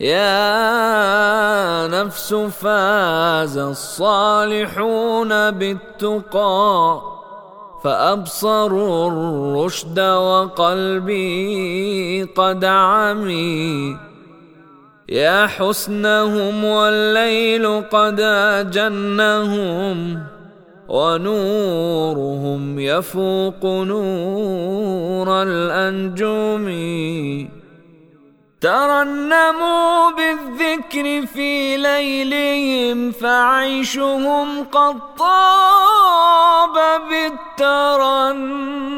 يا نفس فاز الصالحون بالتقى فأبصروا الرشد وقلبي قد عمي. يا حسنهم والليل قد أجنهم ونورهم يفوق نور الانجم ترنموا بالذكر في ليلهم فعيشهم قد طاب بالترنم.